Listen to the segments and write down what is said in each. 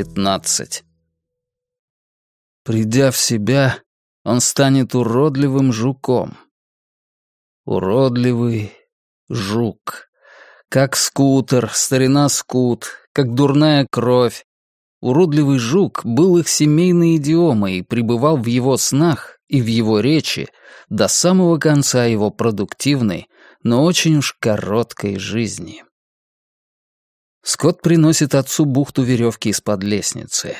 15. Придя в себя, он станет уродливым жуком. Уродливый жук. Как скутер, старина скут, как дурная кровь. Уродливый жук был их семейной идиомой и пребывал в его снах и в его речи до самого конца его продуктивной, но очень уж короткой жизни. Скотт приносит отцу бухту веревки из-под лестницы.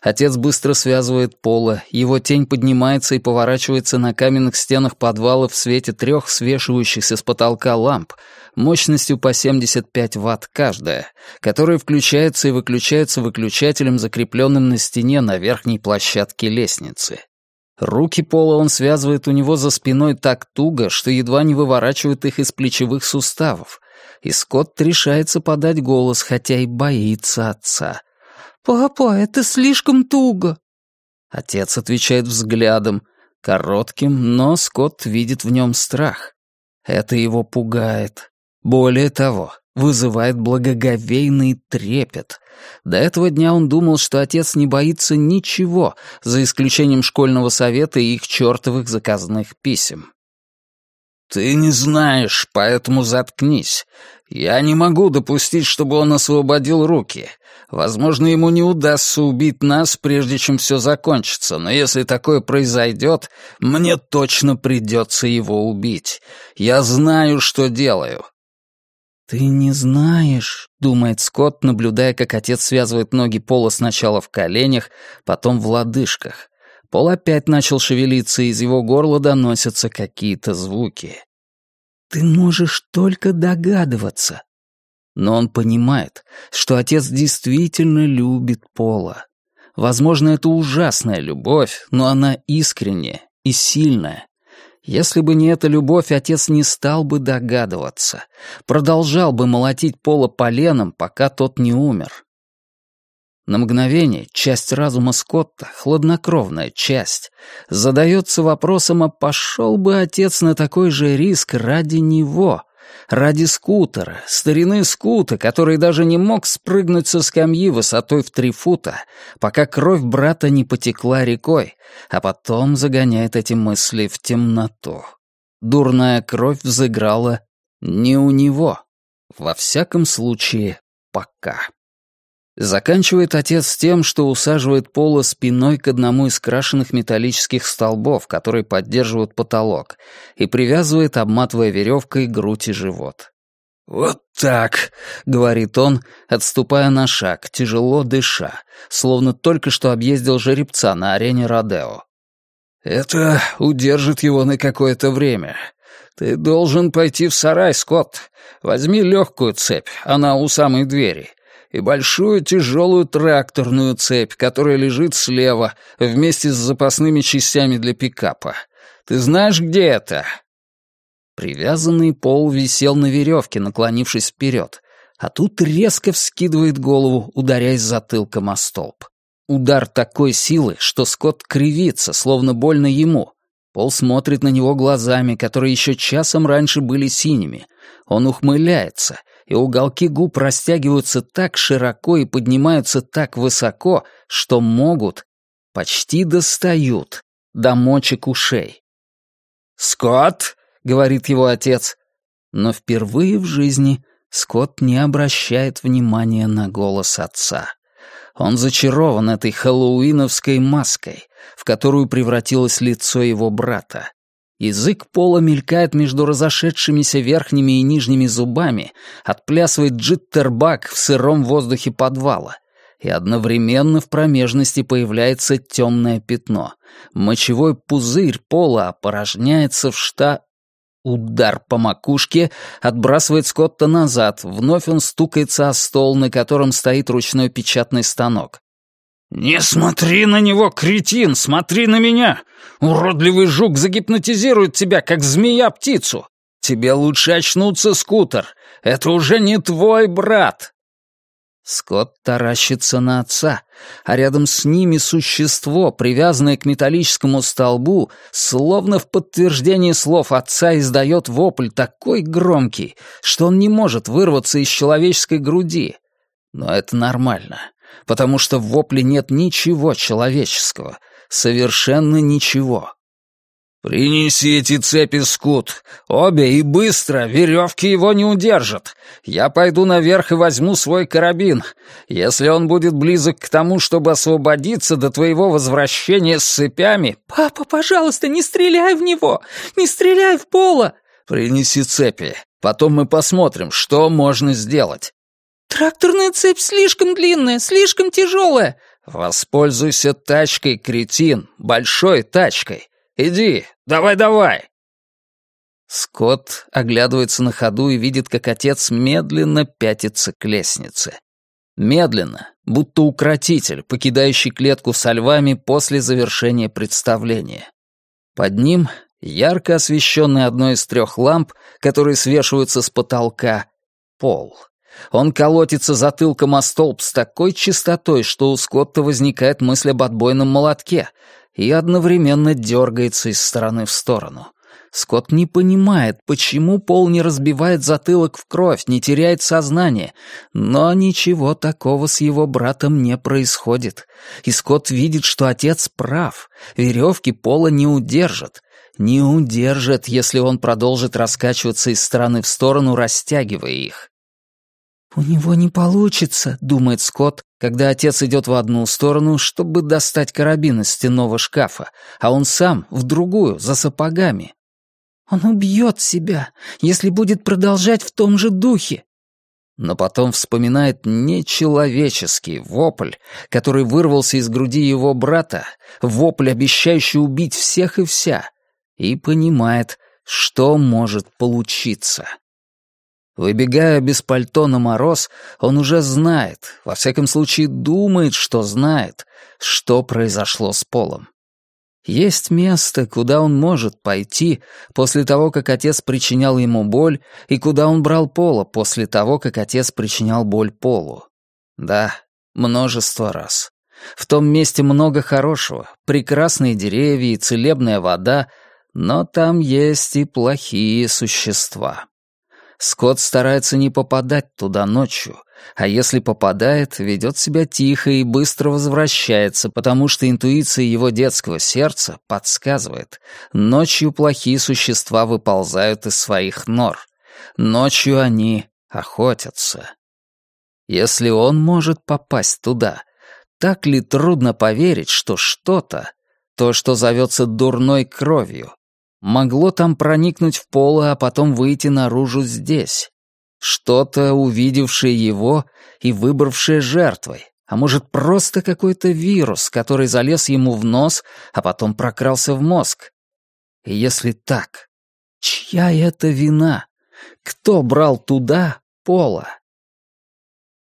Отец быстро связывает пола, его тень поднимается и поворачивается на каменных стенах подвала в свете трех свешивающихся с потолка ламп, мощностью по 75 ватт каждая, которые включаются и выключаются выключателем, закрепленным на стене на верхней площадке лестницы. Руки Пола он связывает у него за спиной так туго, что едва не выворачивает их из плечевых суставов, и Скотт решается подать голос, хотя и боится отца — «Папа, это слишком туго». Отец отвечает взглядом, коротким, но Скотт видит в нем страх. Это его пугает. Более того, вызывает благоговейный трепет. До этого дня он думал, что отец не боится ничего, за исключением школьного совета и их чертовых заказных писем. «Ты не знаешь, поэтому заткнись. Я не могу допустить, чтобы он освободил руки. Возможно, ему не удастся убить нас, прежде чем все закончится, но если такое произойдет, мне точно придется его убить. Я знаю, что делаю». «Ты не знаешь», — думает Скотт, наблюдая, как отец связывает ноги Пола сначала в коленях, потом в лодыжках. Пол опять начал шевелиться, и из его горла доносятся какие-то звуки. «Ты можешь только догадываться», но он понимает, что отец действительно любит Пола. Возможно, это ужасная любовь, но она искренняя и сильная. Если бы не эта любовь, отец не стал бы догадываться, продолжал бы молотить Пола поленом, пока тот не умер. На мгновение часть разума Скотта, хладнокровная часть, задается вопросом, а пошел бы отец на такой же риск ради него — Ради скутера, старины скута, который даже не мог спрыгнуть со скамьи высотой в три фута, пока кровь брата не потекла рекой, а потом загоняет эти мысли в темноту. Дурная кровь взыграла не у него. Во всяком случае, пока. Заканчивает отец тем, что усаживает Пола спиной к одному из крашенных металлических столбов, которые поддерживают потолок, и привязывает, обматывая веревкой, грудь и живот. «Вот так», — говорит он, отступая на шаг, тяжело дыша, словно только что объездил жеребца на арене Родео. «Это удержит его на какое-то время. Ты должен пойти в сарай, Скотт. Возьми легкую цепь, она у самой двери» и большую тяжелую тракторную цепь, которая лежит слева, вместе с запасными частями для пикапа. Ты знаешь, где это?» Привязанный пол висел на веревке, наклонившись вперед, а тут резко вскидывает голову, ударяясь затылком о столб. Удар такой силы, что Скотт кривится, словно больно ему. Пол смотрит на него глазами, которые еще часом раньше были синими. Он ухмыляется — и уголки губ растягиваются так широко и поднимаются так высоко, что могут, почти достают, до мочек ушей. «Скотт!» — говорит его отец. Но впервые в жизни Скотт не обращает внимания на голос отца. Он зачарован этой хэллоуиновской маской, в которую превратилось лицо его брата. Язык пола мелькает между разошедшимися верхними и нижними зубами, отплясывает джиттербак в сыром воздухе подвала. И одновременно в промежности появляется темное пятно. Мочевой пузырь пола опорожняется в шта... Удар по макушке отбрасывает Скотта назад, вновь он стукается о стол, на котором стоит ручной печатный станок. «Не смотри на него, кретин, смотри на меня! Уродливый жук загипнотизирует тебя, как змея птицу! Тебе лучше очнуться, скутер! Это уже не твой брат!» Скотт таращится на отца, а рядом с ними существо, привязанное к металлическому столбу, словно в подтверждение слов отца издает вопль такой громкий, что он не может вырваться из человеческой груди. Но это нормально. Потому что в вопле нет ничего человеческого, совершенно ничего. «Принеси эти цепи, Скут. Обе и быстро, веревки его не удержат. Я пойду наверх и возьму свой карабин. Если он будет близок к тому, чтобы освободиться до твоего возвращения с цепями...» «Папа, пожалуйста, не стреляй в него! Не стреляй в Пола!» «Принеси цепи. Потом мы посмотрим, что можно сделать». «Тракторная цепь слишком длинная, слишком тяжелая». «Воспользуйся тачкой, кретин, большой тачкой. Иди, давай-давай!» Скотт оглядывается на ходу и видит, как отец медленно пятится к лестнице. Медленно, будто укротитель, покидающий клетку со львами после завершения представления. Под ним, ярко освещенный одной из трех ламп, которые свешиваются с потолка, пол. Он колотится затылком о столб с такой частотой, что у Скотта возникает мысль об отбойном молотке, и одновременно дергается из стороны в сторону. Скотт не понимает, почему Пол не разбивает затылок в кровь, не теряет сознание, но ничего такого с его братом не происходит. И Скотт видит, что отец прав, веревки Пола не удержат. Не удержат, если он продолжит раскачиваться из стороны в сторону, растягивая их. «У него не получится», — думает Скотт, когда отец идет в одну сторону, чтобы достать карабин из стенного шкафа, а он сам в другую, за сапогами. «Он убьет себя, если будет продолжать в том же духе». Но потом вспоминает нечеловеческий вопль, который вырвался из груди его брата, вопль, обещающий убить всех и вся, и понимает, что может получиться. Выбегая без пальто на мороз, он уже знает, во всяком случае думает, что знает, что произошло с Полом. Есть место, куда он может пойти после того, как отец причинял ему боль, и куда он брал Пола после того, как отец причинял боль Полу. Да, множество раз. В том месте много хорошего, прекрасные деревья и целебная вода, но там есть и плохие существа. Скотт старается не попадать туда ночью, а если попадает, ведет себя тихо и быстро возвращается, потому что интуиция его детского сердца подсказывает, ночью плохие существа выползают из своих нор. Ночью они охотятся. Если он может попасть туда, так ли трудно поверить, что что-то, то, что зовется дурной кровью, могло там проникнуть в поло, а потом выйти наружу здесь. Что-то, увидевшее его и выбравшее жертвой, а может, просто какой-то вирус, который залез ему в нос, а потом прокрался в мозг. И если так, чья это вина? Кто брал туда Пола?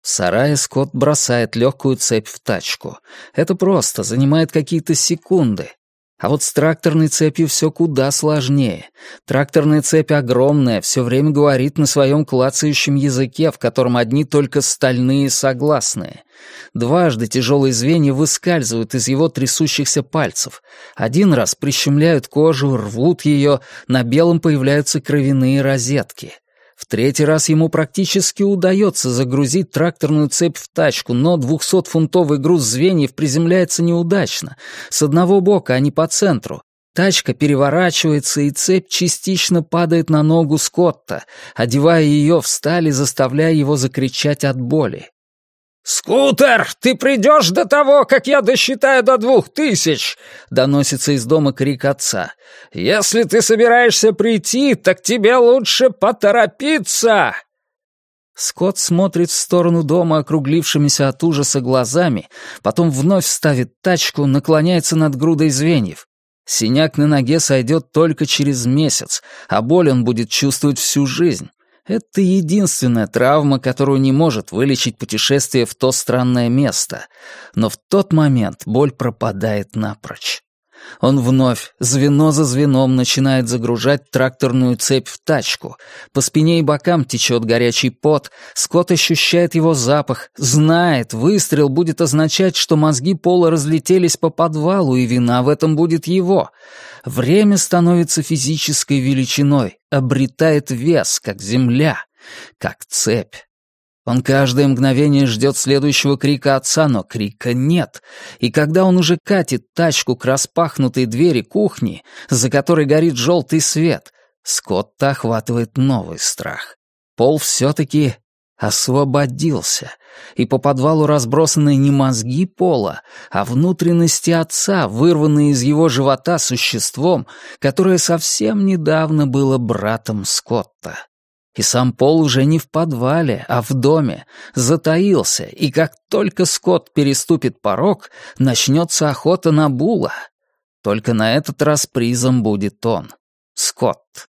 В сарае Скотт бросает легкую цепь в тачку. Это просто, занимает какие-то секунды. А вот с тракторной цепью все куда сложнее. Тракторная цепь огромная, все время говорит на своем клацающем языке, в котором одни только стальные согласные. Дважды тяжелые звенья выскальзывают из его трясущихся пальцев. Один раз прищемляют кожу, рвут ее, на белом появляются кровяные розетки. В третий раз ему практически удается загрузить тракторную цепь в тачку, но двухсотфунтовый груз звеньев приземляется неудачно. С одного бока, а не по центру. Тачка переворачивается, и цепь частично падает на ногу Скотта, одевая ее в сталь и заставляя его закричать от боли. «Скутер, ты придешь до того, как я досчитаю до двух тысяч!» — доносится из дома крик отца. «Если ты собираешься прийти, так тебе лучше поторопиться!» Скотт смотрит в сторону дома округлившимися от ужаса глазами, потом вновь ставит тачку, наклоняется над грудой звеньев. Синяк на ноге сойдет только через месяц, а боль он будет чувствовать всю жизнь. Это единственная травма, которую не может вылечить путешествие в то странное место. Но в тот момент боль пропадает напрочь. Он вновь, звено за звеном, начинает загружать тракторную цепь в тачку. По спине и бокам течет горячий пот, Скотт ощущает его запах, знает, выстрел будет означать, что мозги Пола разлетелись по подвалу, и вина в этом будет его. Время становится физической величиной, обретает вес, как земля, как цепь. Он каждое мгновение ждет следующего крика отца, но крика нет. И когда он уже катит тачку к распахнутой двери кухни, за которой горит желтый свет, Скотта охватывает новый страх. Пол все-таки освободился, и по подвалу разбросаны не мозги Пола, а внутренности отца, вырванные из его живота существом, которое совсем недавно было братом Скотта. И сам Пол уже не в подвале, а в доме, затаился, и как только Скотт переступит порог, начнется охота на Була. Только на этот раз призом будет он, Скотт.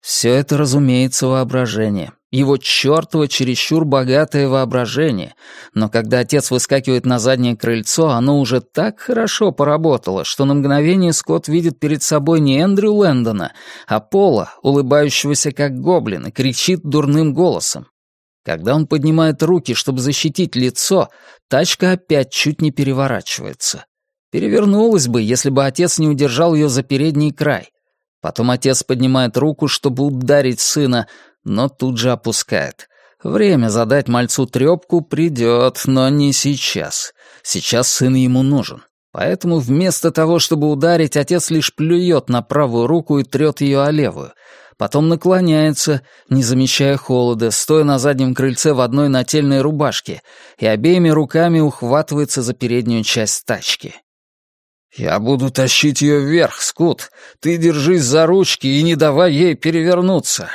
Все это, разумеется, воображение. Его чертово чересчур богатое воображение. Но когда отец выскакивает на заднее крыльцо, оно уже так хорошо поработало, что на мгновение Скотт видит перед собой не Эндрю Лэндона, а Пола, улыбающегося как гоблин, и кричит дурным голосом. Когда он поднимает руки, чтобы защитить лицо, тачка опять чуть не переворачивается. Перевернулась бы, если бы отец не удержал ее за передний край. Потом отец поднимает руку, чтобы ударить сына, но тут же опускает. Время задать мальцу трёпку придёт, но не сейчас. Сейчас сын ему нужен. Поэтому вместо того, чтобы ударить, отец лишь плюет на правую руку и трёт её о левую. Потом наклоняется, не замечая холода, стоя на заднем крыльце в одной нательной рубашке, и обеими руками ухватывается за переднюю часть тачки. «Я буду тащить ее вверх, Скут. Ты держись за ручки и не давай ей перевернуться.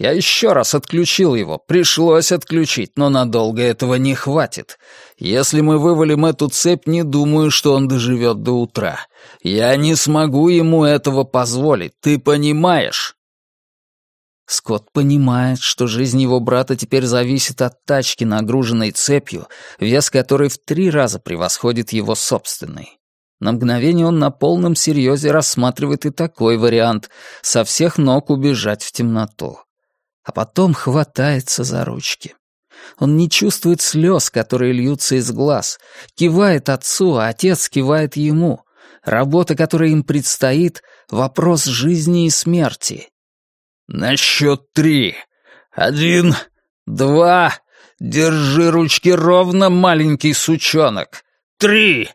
Я еще раз отключил его. Пришлось отключить, но надолго этого не хватит. Если мы вывалим эту цепь, не думаю, что он доживет до утра. Я не смогу ему этого позволить, ты понимаешь?» Скотт понимает, что жизнь его брата теперь зависит от тачки, нагруженной цепью, вес которой в три раза превосходит его собственный. На мгновение он на полном серьезе рассматривает и такой вариант — со всех ног убежать в темноту. А потом хватается за ручки. Он не чувствует слез, которые льются из глаз, кивает отцу, а отец кивает ему. Работа, которая им предстоит — вопрос жизни и смерти. «На счет три. Один, два. Держи ручки ровно, маленький сучонок. Три!»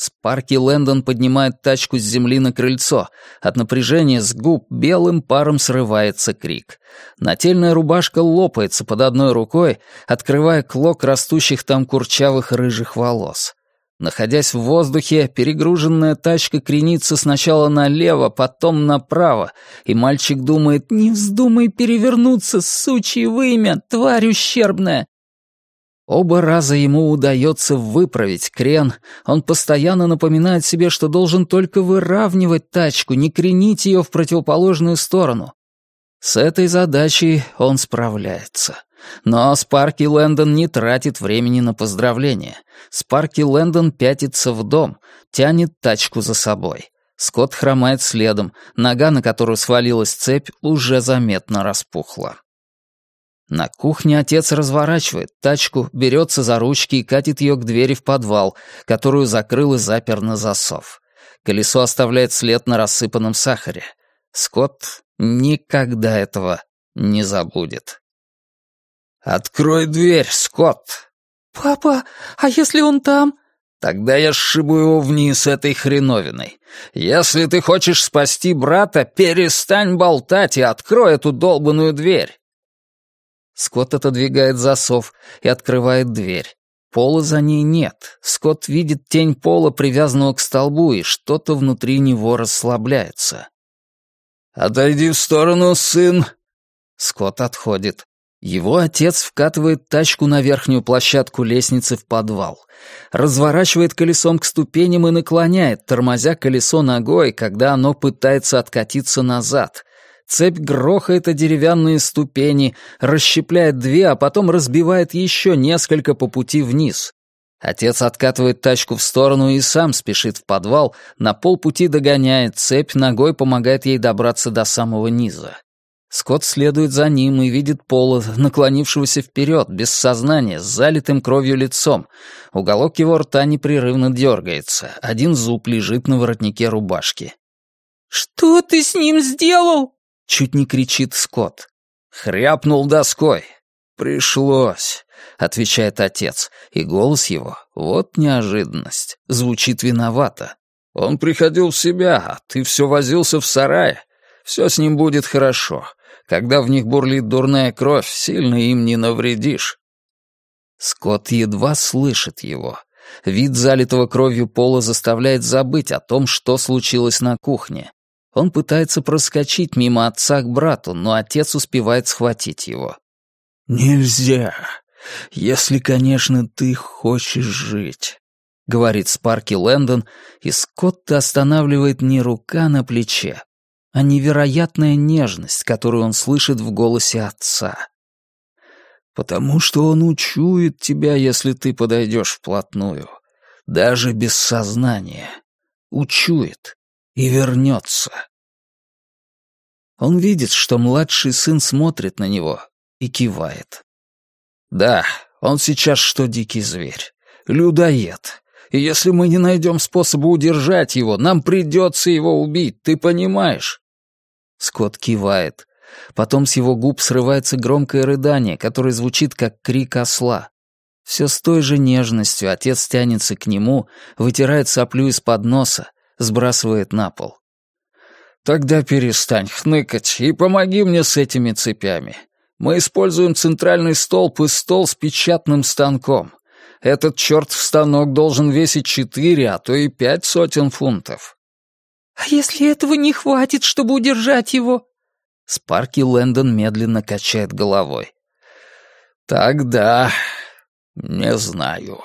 Спарки Лэндон поднимает тачку с земли на крыльцо. От напряжения с губ белым паром срывается крик. Нательная рубашка лопается под одной рукой, открывая клок растущих там курчавых рыжих волос. Находясь в воздухе, перегруженная тачка кренится сначала налево, потом направо, и мальчик думает «Не вздумай перевернуться, сучье вымя, тварь ущербная!» Оба раза ему удается выправить крен, он постоянно напоминает себе, что должен только выравнивать тачку, не кренить ее в противоположную сторону. С этой задачей он справляется. Но Спарки Лэндон не тратит времени на поздравления. Спарки Лэндон пятится в дом, тянет тачку за собой. Скотт хромает следом, нога, на которую свалилась цепь, уже заметно распухла. На кухне отец разворачивает тачку, берется за ручки и катит ее к двери в подвал, которую закрыл и запер на засов. Колесо оставляет след на рассыпанном сахаре. Скотт никогда этого не забудет. «Открой дверь, Скотт!» «Папа, а если он там?» «Тогда я сшибу его вниз этой хреновиной. Если ты хочешь спасти брата, перестань болтать и открой эту долбанную дверь!» Скотт отодвигает засов и открывает дверь. Пола за ней нет. Скотт видит тень пола, привязанного к столбу, и что-то внутри него расслабляется. «Отойди в сторону, сын!» Скотт отходит. Его отец вкатывает тачку на верхнюю площадку лестницы в подвал, разворачивает колесом к ступеням и наклоняет, тормозя колесо ногой, когда оно пытается откатиться назад, Цепь грохает о деревянные ступени, расщепляет две, а потом разбивает еще несколько по пути вниз. Отец откатывает тачку в сторону и сам спешит в подвал, на полпути догоняет цепь, ногой помогает ей добраться до самого низа. Скотт следует за ним и видит Пола, наклонившегося вперед, без сознания, с залитым кровью лицом. Уголок его рта непрерывно дергается, один зуб лежит на воротнике рубашки. «Что ты с ним сделал?» Чуть не кричит Скотт. Хряпнул доской. «Пришлось», — отвечает отец, и голос его, вот неожиданность, звучит виновато. «Он приходил в себя, а ты все возился в сарае. Все с ним будет хорошо. Когда в них бурлит дурная кровь, сильно им не навредишь». Скотт едва слышит его. Вид залитого кровью пола заставляет забыть о том, что случилось на кухне. Он пытается проскочить мимо отца к брату, но отец успевает схватить его. «Нельзя, если, конечно, ты хочешь жить», — говорит Спарки Лэндон, и Скотта останавливает не рука на плече, а невероятная нежность, которую он слышит в голосе отца. «Потому что он учует тебя, если ты подойдешь вплотную, даже без сознания. Учует и вернется». Он видит, что младший сын смотрит на него, и кивает. «Да, он сейчас что дикий зверь. Людоед. И если мы не найдем способа удержать его, нам придется его убить, ты понимаешь?» Скотт кивает. Потом с его губ срывается громкое рыдание, которое звучит как крик осла. Все с той же нежностью отец тянется к нему, вытирает соплю из-под носа, сбрасывает на пол. «Тогда перестань хныкать и помоги мне с этими цепями. Мы используем центральный столб и стол с печатным станком. Этот чертов станок должен весить четыре, а то и пять сотен фунтов. «А если этого не хватит, чтобы удержать его?» Спарки Лэндон медленно качает головой. «Тогда не знаю».